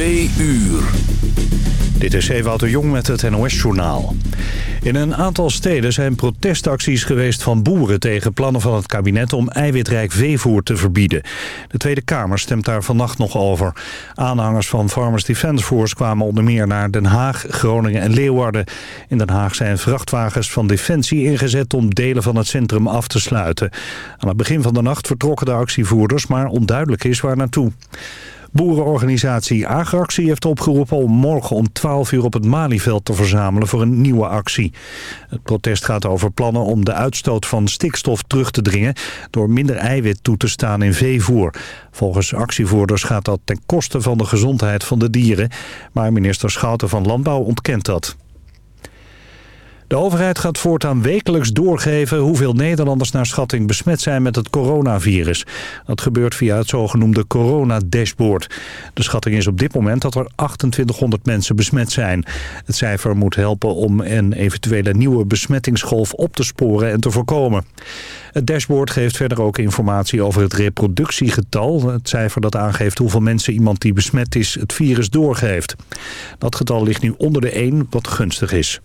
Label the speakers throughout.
Speaker 1: Twee uur.
Speaker 2: Dit is Ewout de Jong met het NOS-journaal. In een aantal steden zijn protestacties geweest van boeren... tegen plannen van het kabinet om eiwitrijk veevoer te verbieden. De Tweede Kamer stemt daar vannacht nog over. Aanhangers van Farmers Defence Force kwamen onder meer naar Den Haag, Groningen en Leeuwarden. In Den Haag zijn vrachtwagens van Defensie ingezet om delen van het centrum af te sluiten. Aan het begin van de nacht vertrokken de actievoerders, maar onduidelijk is waar naartoe. Boerenorganisatie Agractie heeft opgeroepen om morgen om 12 uur op het Malieveld te verzamelen voor een nieuwe actie. Het protest gaat over plannen om de uitstoot van stikstof terug te dringen door minder eiwit toe te staan in veevoer. Volgens actievoerders gaat dat ten koste van de gezondheid van de dieren, maar minister Schouten van Landbouw ontkent dat. De overheid gaat voortaan wekelijks doorgeven hoeveel Nederlanders naar schatting besmet zijn met het coronavirus. Dat gebeurt via het zogenoemde corona-dashboard. De schatting is op dit moment dat er 2800 mensen besmet zijn. Het cijfer moet helpen om een eventuele nieuwe besmettingsgolf op te sporen en te voorkomen. Het dashboard geeft verder ook informatie over het reproductiegetal. Het cijfer dat aangeeft hoeveel mensen iemand die besmet is het virus doorgeeft. Dat getal ligt nu onder de 1, wat gunstig is.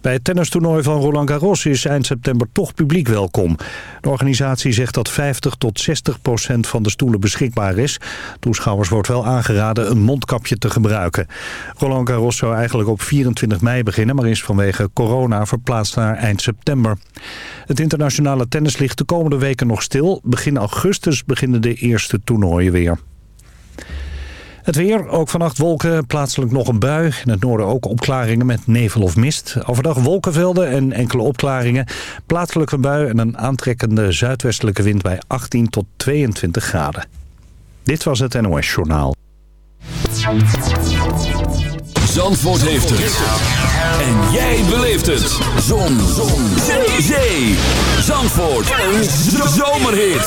Speaker 2: Bij het tennistoernooi van Roland Garros is eind september toch publiek welkom. De organisatie zegt dat 50 tot 60 procent van de stoelen beschikbaar is. Toeschouwers wordt wel aangeraden een mondkapje te gebruiken. Roland Garros zou eigenlijk op 24 mei beginnen... maar is vanwege corona verplaatst naar eind september. Het internationale tennis ligt de komende weken nog stil. Begin augustus beginnen de eerste toernooien weer. Het weer, ook vannacht wolken, plaatselijk nog een bui. In het noorden ook opklaringen met nevel of mist. Overdag wolkenvelden en enkele opklaringen. Plaatselijk een bui en een aantrekkende zuidwestelijke wind bij 18 tot 22 graden. Dit was het NOS Journaal.
Speaker 1: Zandvoort heeft het. En jij beleeft het. Zon. Zon. Zee. Zee. Zandvoort. Een zomerhit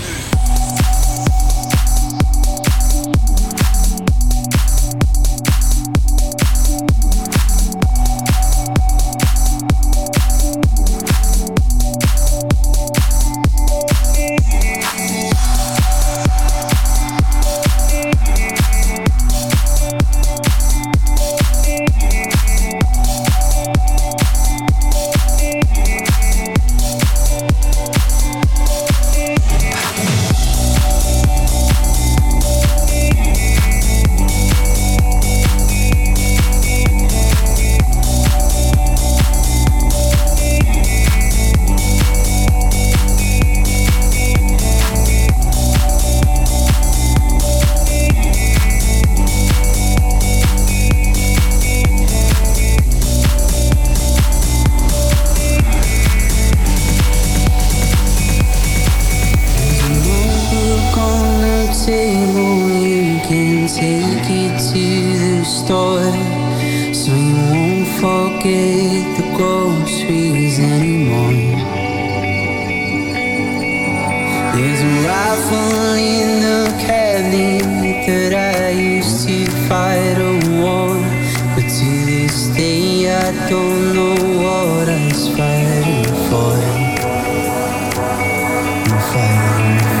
Speaker 1: fun.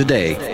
Speaker 3: A day.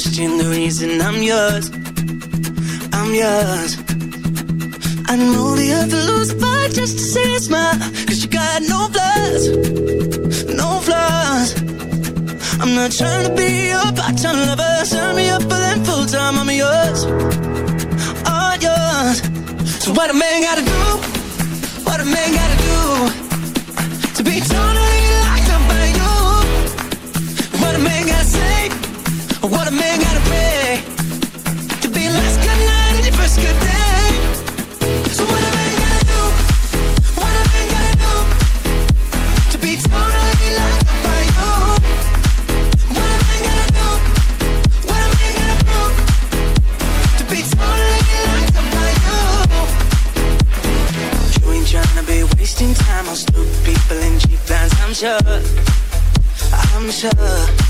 Speaker 4: Question the reason I'm yours. I'm yours. I know the other lose fight just to see a smile. Cause you got no flaws, no flaws. I'm not trying to be your part-time lover. Sign me up for them full-time, I'm yours. All yours. So what a man gotta do, what a man gotta do to be totally locked up by you. What a man gotta say what a man gotta pay to be last good night and your first good day. So what a man gotta do? What a man gotta do to be totally loved by you? What a man gotta do? What a man gotta do to be totally by you? You ain't be wasting time on stupid people and cheap lines. I'm sure. I'm sure.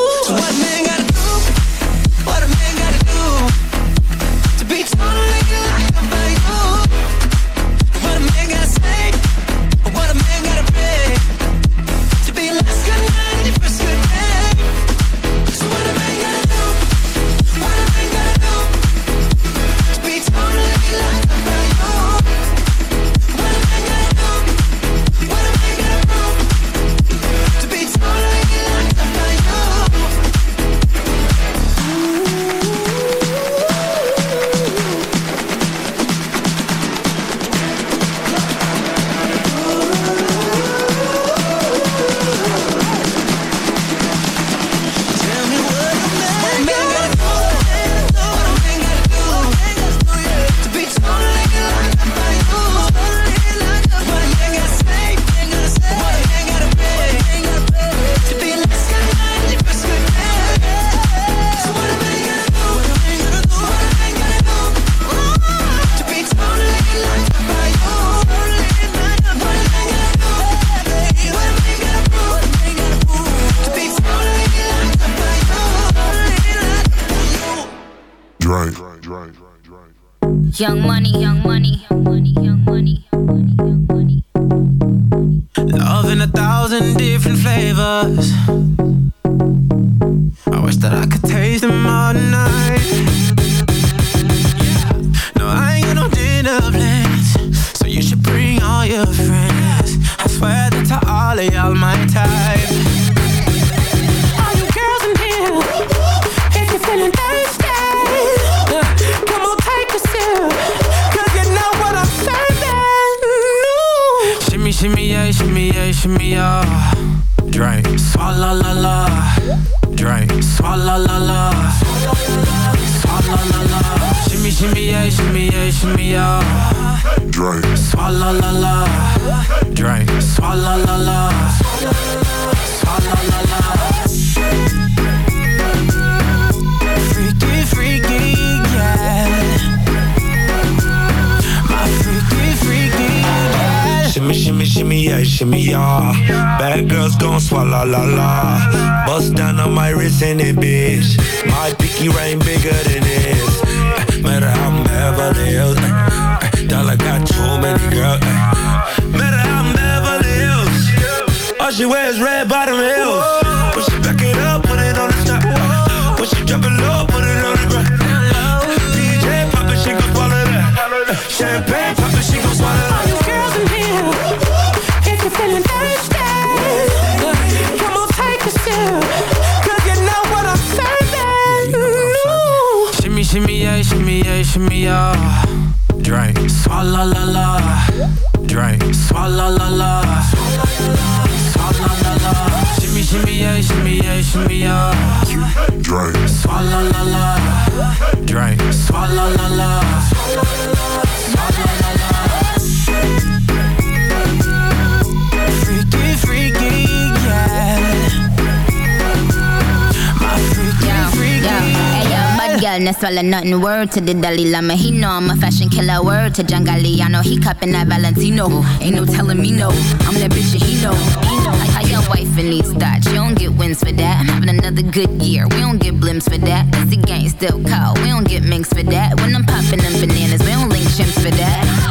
Speaker 4: You rain bigger than this. Matter how I'm Beverly Hills. Uh, uh, dollar got too many girls. matter how I'm Beverly Hills.
Speaker 5: All she wears red bottom heels. Shimmy-ya Drink Swalla-la-la Drink Swalla-la-la Swalla-la-la Shimmy, shimmy-ya, shimmy-ya, shimmy-ya Drink Swalla-la-la Drink
Speaker 6: Swalla-la-la girl, no nothing. Word to the Dalai Lama, he know I'm a fashion killer. Word to John Galliano, he cupping that Valentino. Ain't no telling me no, I'm that bitch and he know. He know. How your wife in these thoughts, you don't get wins for that. I'm having another good year, we don't get blimps for that. That's the gang still call, we don't get minks for that. When I'm popping them bananas, we don't link chimps for that.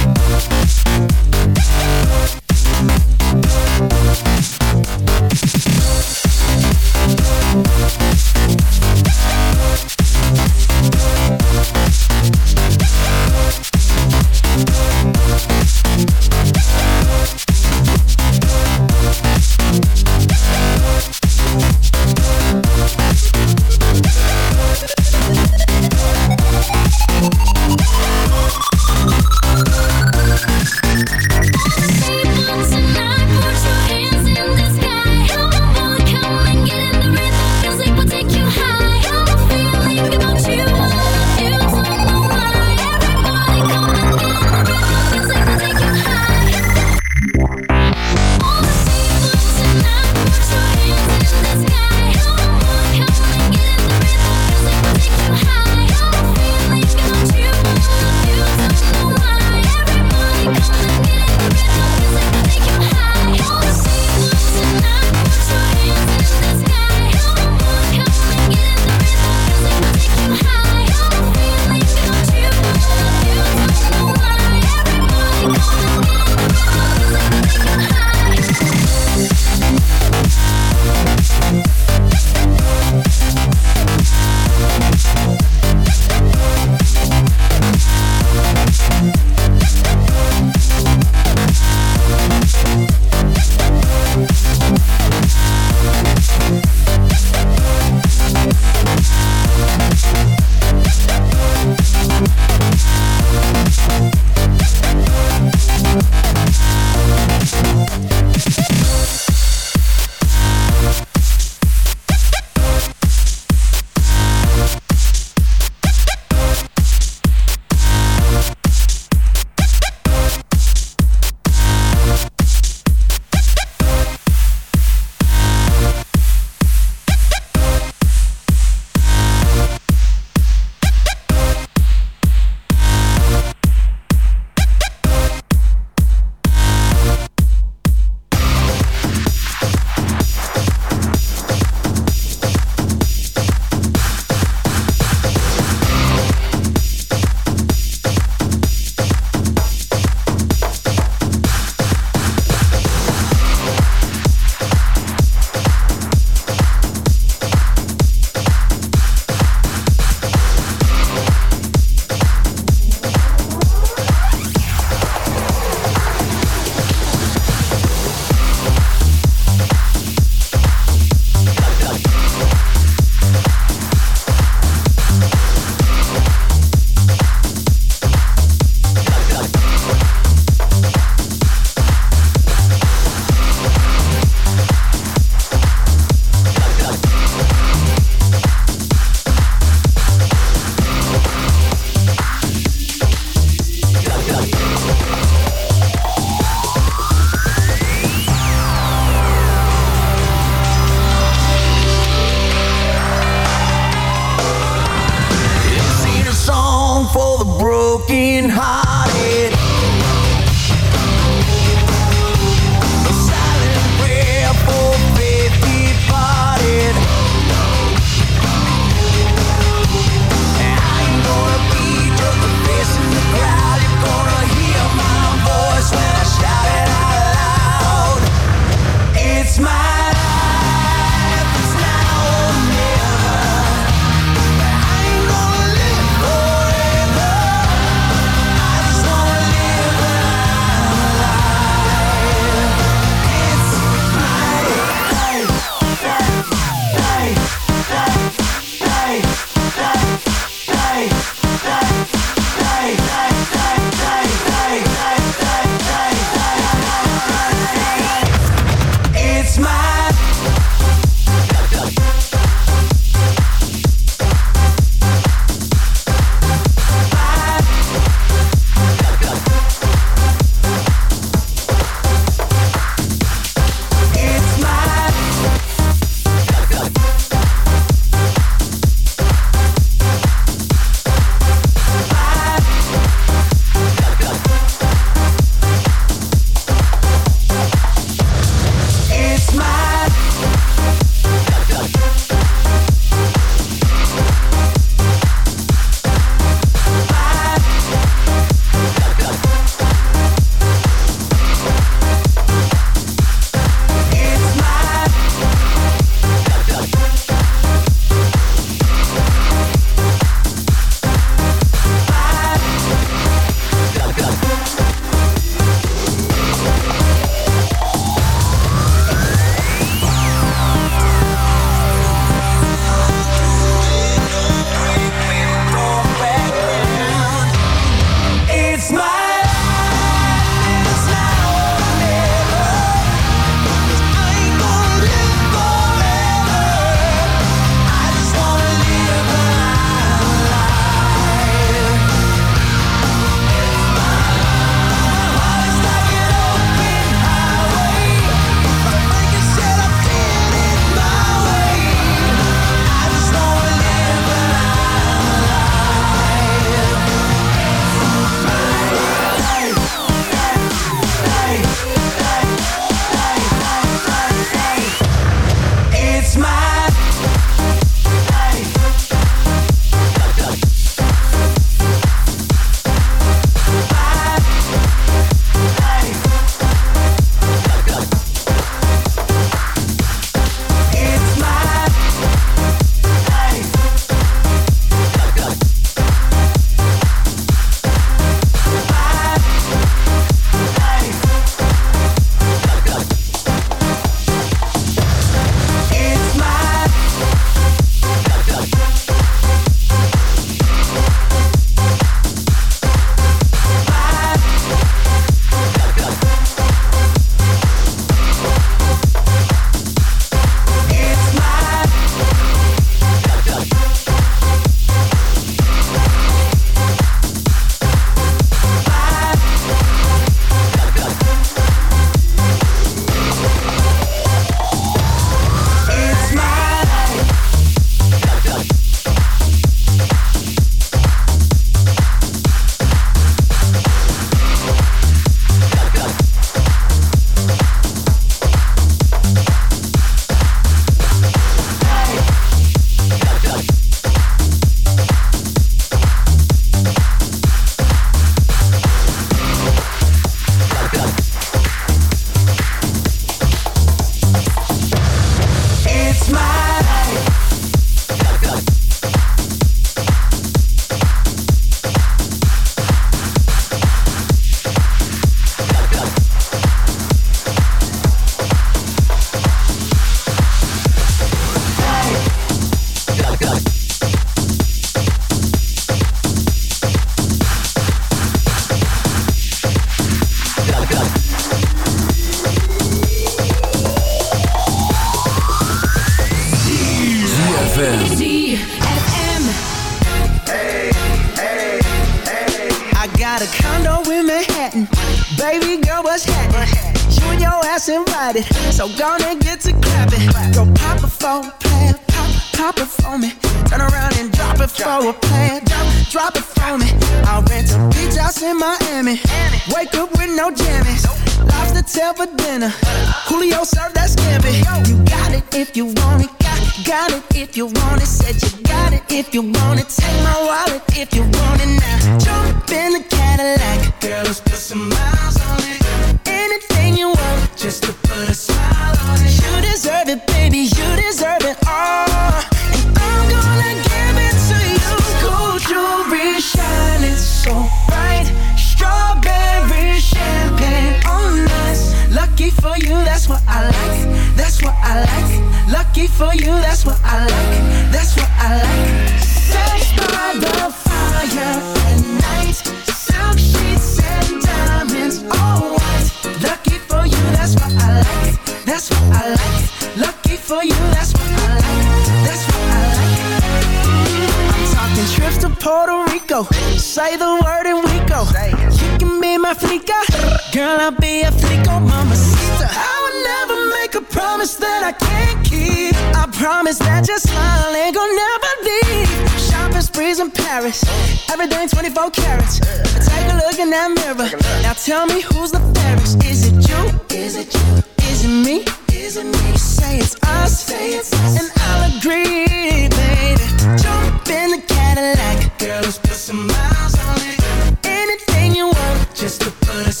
Speaker 4: mirror. Now tell me who's the fairest? Is it you? Is it you? Is it me? Is it me? Say it's us. Say it's us. And I'll agree, baby. Jump in the Cadillac, girl. Let's put some miles on it. Anything you want, just to put us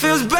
Speaker 4: feels better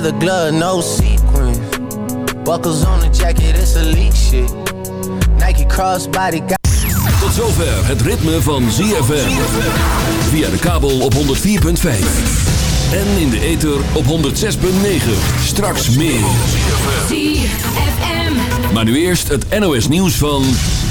Speaker 7: Leather glove, no sequin. Buckles on the jacket, it's elite shit. Nike crossbody got.
Speaker 1: Tot zover het ritme van ZFM. Via de kabel op 104.5. En in de ether op 106.9. Straks meer.
Speaker 8: ZFM.
Speaker 1: Maar nu eerst het NOS nieuws van...